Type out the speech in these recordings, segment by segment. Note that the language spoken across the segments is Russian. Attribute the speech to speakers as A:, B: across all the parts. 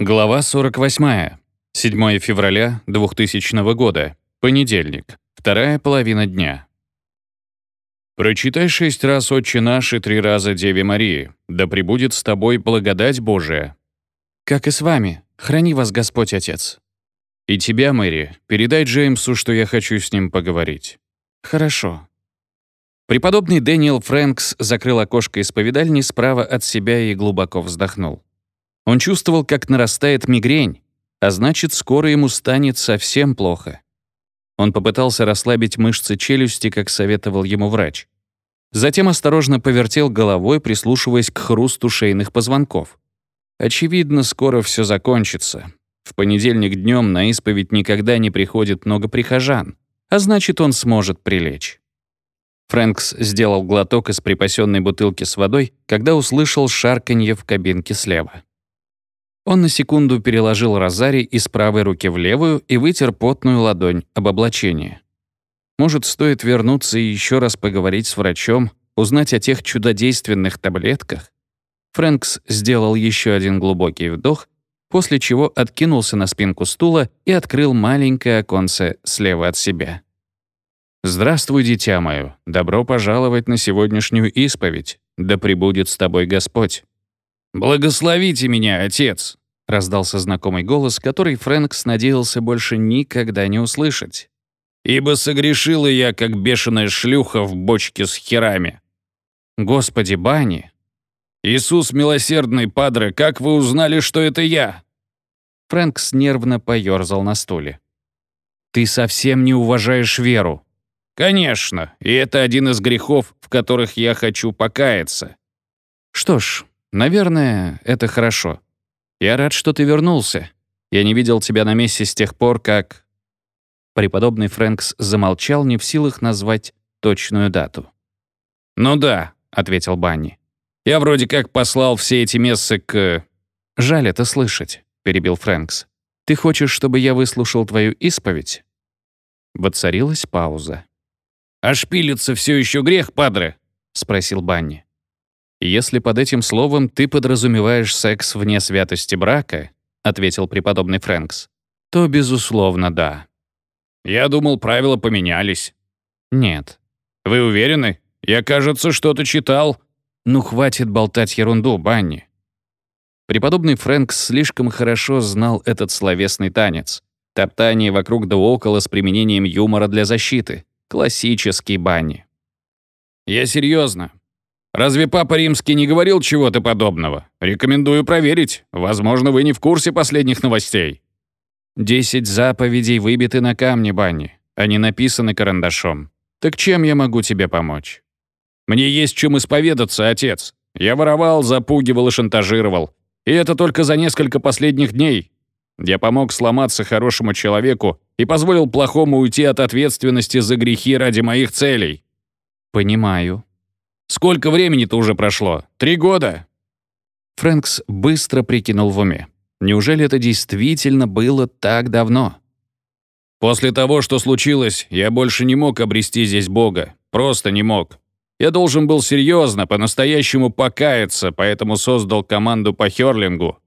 A: Глава 48. 7 февраля 2000 года. Понедельник. Вторая половина дня. Прочитай шесть раз «Отче наш» и три раза «Деве Марии». Да пребудет с тобой благодать Божия.
B: Как и с вами. Храни вас Господь Отец.
A: И тебя, Мэри, передай Джеймсу, что я хочу с ним поговорить.
B: Хорошо.
A: Преподобный Дэниел Фрэнкс закрыл окошко исповедальни справа от себя и глубоко вздохнул. Он чувствовал, как нарастает мигрень, а значит, скоро ему станет совсем плохо. Он попытался расслабить мышцы челюсти, как советовал ему врач. Затем осторожно повертел головой, прислушиваясь к хрусту шейных позвонков. Очевидно, скоро все закончится. В понедельник днем на исповедь никогда не приходит много прихожан, а значит, он сможет прилечь. Фрэнкс сделал глоток из припасенной бутылки с водой, когда услышал шарканье в кабинке слева. Он на секунду переложил розарий из правой руки в левую и вытер потную ладонь об облачение. Может, стоит вернуться и еще раз поговорить с врачом, узнать о тех чудодейственных таблетках? Фрэнкс сделал еще один глубокий вдох, после чего откинулся на спинку стула и открыл маленькое оконце слева от себя. «Здравствуй, дитя мое. Добро пожаловать на сегодняшнюю исповедь. Да пребудет с тобой Господь».
C: «Благословите меня, отец!»
A: — раздался знакомый голос, который Фрэнкс надеялся больше никогда не услышать.
C: «Ибо согрешила я, как бешеная шлюха в бочке с херами».
A: «Господи, Бани!»
C: «Иисус милосердный, падре, как вы узнали, что это я?»
A: Фрэнкс нервно поёрзал на стуле. «Ты совсем не уважаешь веру».
C: «Конечно, и это один из грехов, в которых я хочу покаяться».
A: «Что ж, наверное, это хорошо. Я рад, что ты вернулся. Я не видел тебя на месте с тех пор, как...» Преподобный Фрэнкс замолчал, не в силах назвать точную дату.
C: «Ну да», — ответил Банни. «Я вроде как послал все эти мессы к...»
A: «Жаль это слышать», — перебил Фрэнкс. «Ты хочешь, чтобы я выслушал твою исповедь?» Воцарилась пауза.
C: «А шпилиться все еще грех, падре?»
A: — спросил Банни. «Если под этим словом ты подразумеваешь секс вне святости брака», ответил преподобный Фрэнкс, то, безусловно, да.
C: «Я думал, правила поменялись».
A: «Нет».
C: «Вы уверены? Я, кажется, что-то читал».
A: «Ну, хватит болтать ерунду, Банни». Преподобный Фрэнкс слишком хорошо знал этот словесный танец. Топтание вокруг да около с применением юмора для защиты. Классический Банни.
C: «Я серьезно. Разве Папа Римский не говорил чего-то подобного? Рекомендую проверить. Возможно, вы не в курсе последних новостей».
A: «Десять заповедей выбиты на камне, Банни. Они написаны карандашом. Так чем я могу тебе помочь?»
C: «Мне есть чем исповедаться, отец. Я воровал, запугивал и шантажировал. И это только за несколько последних дней. Я помог сломаться хорошему человеку и позволил плохому уйти от ответственности за грехи ради моих целей».
A: «Понимаю»,
C: Сколько времени-то уже прошло? Три года?»
A: Фрэнкс быстро прикинул в уме. Неужели это действительно было так давно?
C: «После того, что случилось, я больше не мог обрести здесь Бога. Просто не мог. Я должен был серьезно, по-настоящему покаяться, поэтому создал команду по хёрлингу,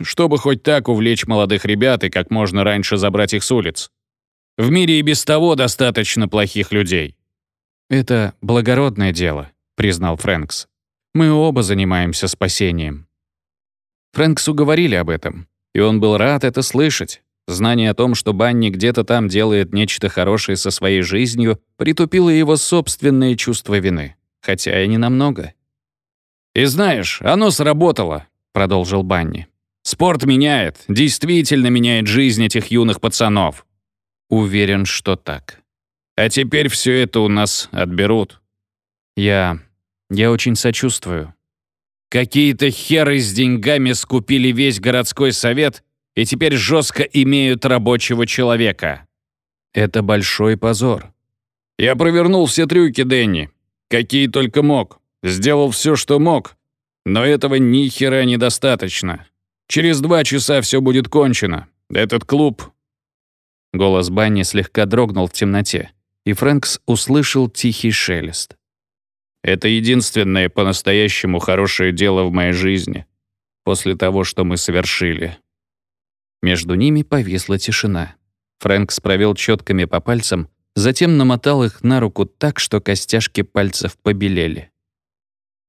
C: чтобы хоть так увлечь молодых ребят и как можно раньше забрать их с улиц. В мире и без того достаточно плохих людей».
A: «Это благородное дело», — признал Фрэнкс. «Мы оба занимаемся спасением». Фрэнксу говорили об этом, и он был рад это слышать. Знание о том, что Банни где-то там делает нечто хорошее со своей жизнью, притупило его собственное чувство вины, хотя и не намного.
C: «И знаешь, оно сработало», — продолжил Банни. «Спорт меняет, действительно меняет жизнь этих юных пацанов».
A: Уверен, что так.
C: А теперь все это у нас отберут.
A: Я... я очень сочувствую.
C: Какие-то херы с деньгами скупили весь городской совет и теперь жестко имеют рабочего человека.
A: Это большой позор.
C: Я провернул все трюки, Дэнни. Какие только мог. Сделал все, что мог. Но этого ни хера недостаточно. Через два часа все будет кончено. Этот клуб...
A: Голос Банни слегка дрогнул в темноте, и Фрэнкс услышал тихий шелест.
C: Это единственное по-настоящему хорошее дело в моей жизни. После того, что мы совершили.
A: Между ними повисла тишина. Фрэнкс провел четками по пальцам, затем намотал их на руку так, что костяшки пальцев побелели.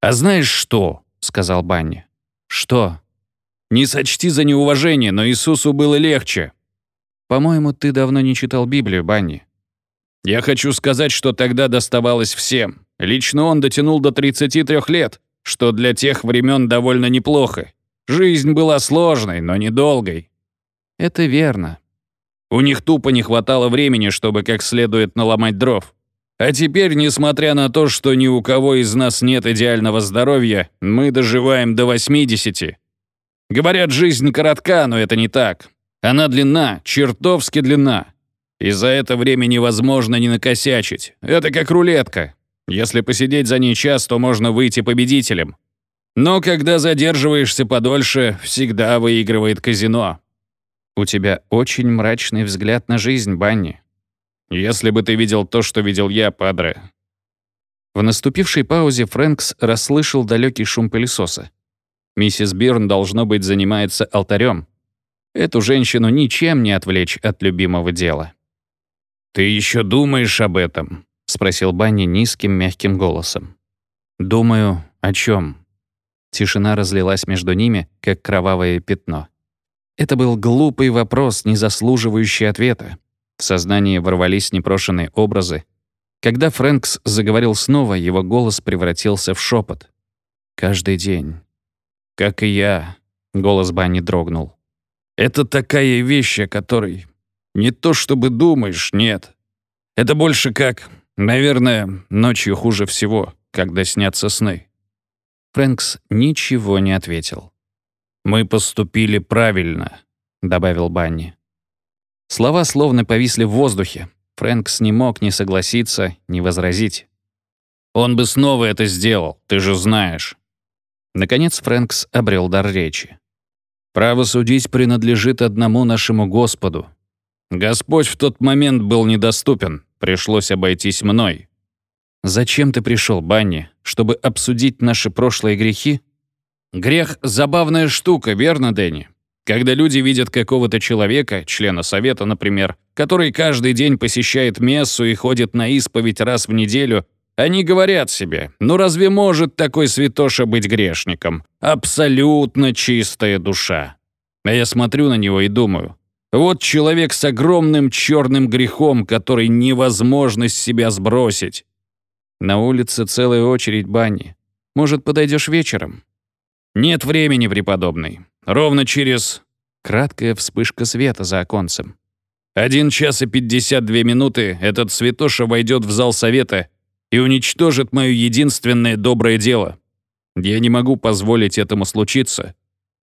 C: «А знаешь что?» — сказал Банни.
A: «Что?»
C: «Не сочти за неуважение, но Иисусу было легче».
A: «По-моему, ты давно не читал Библию, Банни».
C: «Я хочу сказать, что тогда доставалось всем. Лично он дотянул до 33 лет, что для тех времен довольно неплохо. Жизнь была сложной, но недолгой».
A: «Это верно.
C: У них тупо не хватало времени, чтобы как следует наломать дров. А теперь, несмотря на то, что ни у кого из нас нет идеального здоровья, мы доживаем до 80. Говорят, жизнь коротка, но это не так. Она длинна, чертовски длинна. И за это время невозможно не накосячить. Это как рулетка. Если посидеть за ней час, то можно выйти победителем. Но когда задерживаешься подольше, всегда выигрывает казино.
A: «У тебя очень мрачный взгляд на жизнь, Банни.
C: Если бы ты видел то, что видел я, падре».
A: В наступившей паузе Фрэнкс расслышал далекий шум пылесоса. Миссис Бирн, должно быть, занимается алтарем. Эту женщину ничем не отвлечь от любимого дела.
C: «Ты еще думаешь об этом?»
A: — спросил Банни низким мягким голосом. «Думаю, о чем? Тишина разлилась между ними, как кровавое пятно. Это был глупый вопрос, не заслуживающий ответа. В сознании ворвались непрошенные образы. Когда Фрэнкс заговорил снова, его голос превратился в шепот. «Каждый день». «Как и я», — голос Банни дрогнул.
C: «Это такая вещь, о которой не то чтобы думаешь, нет. Это больше как, наверное, ночью хуже всего, когда снятся сны».
A: Фрэнкс ничего не ответил.
C: «Мы поступили правильно», — добавил Банни.
A: Слова словно повисли в воздухе. Фрэнкс не мог ни согласиться, ни возразить.
C: «Он бы снова это сделал, ты же знаешь».
A: Наконец Фрэнкс обрел дар речи. «Право судить принадлежит одному нашему Господу.
C: Господь в тот момент был недоступен, пришлось обойтись мной».
A: «Зачем ты пришел, Банни? Чтобы обсудить наши прошлые грехи?»
C: Грех — забавная штука, верно, Дэнни? Когда люди видят какого-то человека, члена совета, например, который каждый день посещает мессу и ходит на исповедь раз в неделю, они говорят себе, ну разве может такой святоша быть грешником? Абсолютно чистая душа. А я смотрю на него и думаю, вот человек с огромным черным грехом, который невозможно с себя сбросить.
A: На улице целая очередь бани. Может, подойдешь вечером?
C: «Нет времени, преподобный. Ровно через...»
A: Краткая вспышка света за оконцем.
C: «Один час и пятьдесят две минуты этот святоша войдет в зал совета и уничтожит мое единственное доброе дело. Я не могу позволить этому случиться.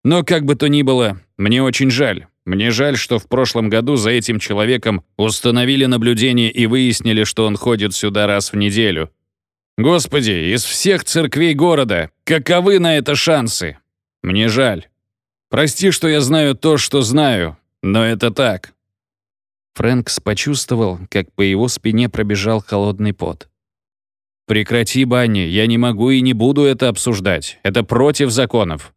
C: Но как бы то ни было, мне очень жаль. Мне жаль, что в прошлом году за этим человеком установили наблюдение и выяснили, что он ходит сюда раз в неделю. Господи, из всех церквей города, каковы на это шансы? Мне жаль. Прости, что я знаю то, что знаю, но это так.
A: Фрэнкс почувствовал, как по его спине пробежал холодный пот.
C: «Прекрати, Банни, я не могу и не буду это обсуждать. Это против законов».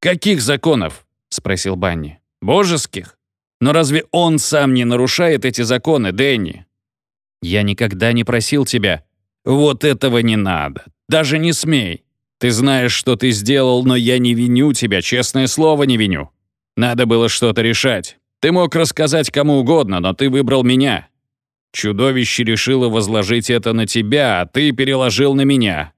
C: «Каких законов?» — спросил Банни. «Божеских? Но разве он сам не нарушает эти законы, Дэнни?» «Я никогда не просил тебя», «Вот этого не надо. Даже не смей. Ты знаешь, что ты сделал, но я не виню тебя, честное слово, не виню. Надо было что-то решать. Ты мог рассказать кому угодно, но ты выбрал меня. Чудовище решило возложить это на тебя, а ты переложил на меня.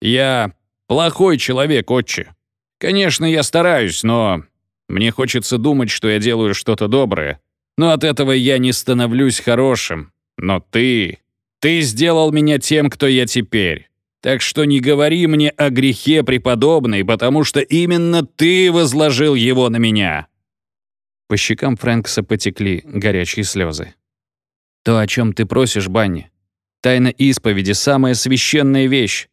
C: Я плохой человек, отче. Конечно, я стараюсь, но мне хочется думать, что я делаю что-то доброе. Но от этого я не становлюсь хорошим. Но ты... Ты сделал меня тем, кто я теперь. Так что не говори мне о грехе преподобный, потому что именно ты возложил его на меня».
A: По щекам Фрэнкса потекли горячие слезы. «То, о чем ты просишь, Банни, тайна исповеди — самая священная вещь.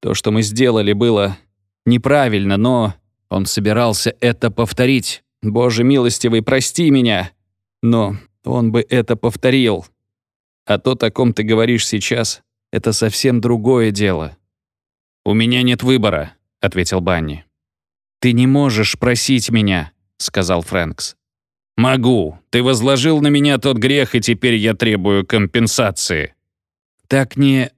A: То, что мы сделали, было неправильно, но он собирался это повторить. Боже милостивый, прости меня. Но он бы это повторил. А то, о ком ты говоришь сейчас, это совсем другое дело».
C: «У меня нет выбора», — ответил Банни.
A: «Ты не можешь просить меня», — сказал Фрэнкс.
C: «Могу. Ты возложил на меня тот грех, и теперь я требую компенсации».
A: «Так не...»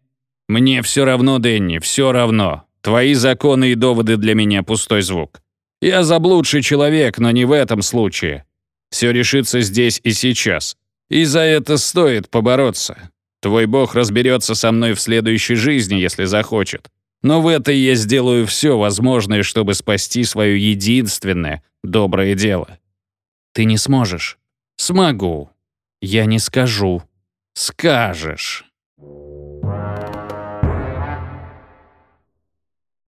C: «Мне все равно, Дэнни, все равно. Твои законы и доводы для меня пустой звук. Я заблудший человек, но не в этом случае. Все решится здесь и сейчас. И за это стоит побороться. Твой бог разберется со мной в следующей жизни, если захочет. Но в этой я сделаю все возможное, чтобы спасти свое единственное доброе дело.
A: Ты не сможешь.
C: Смогу.
A: Я не скажу.
C: Скажешь.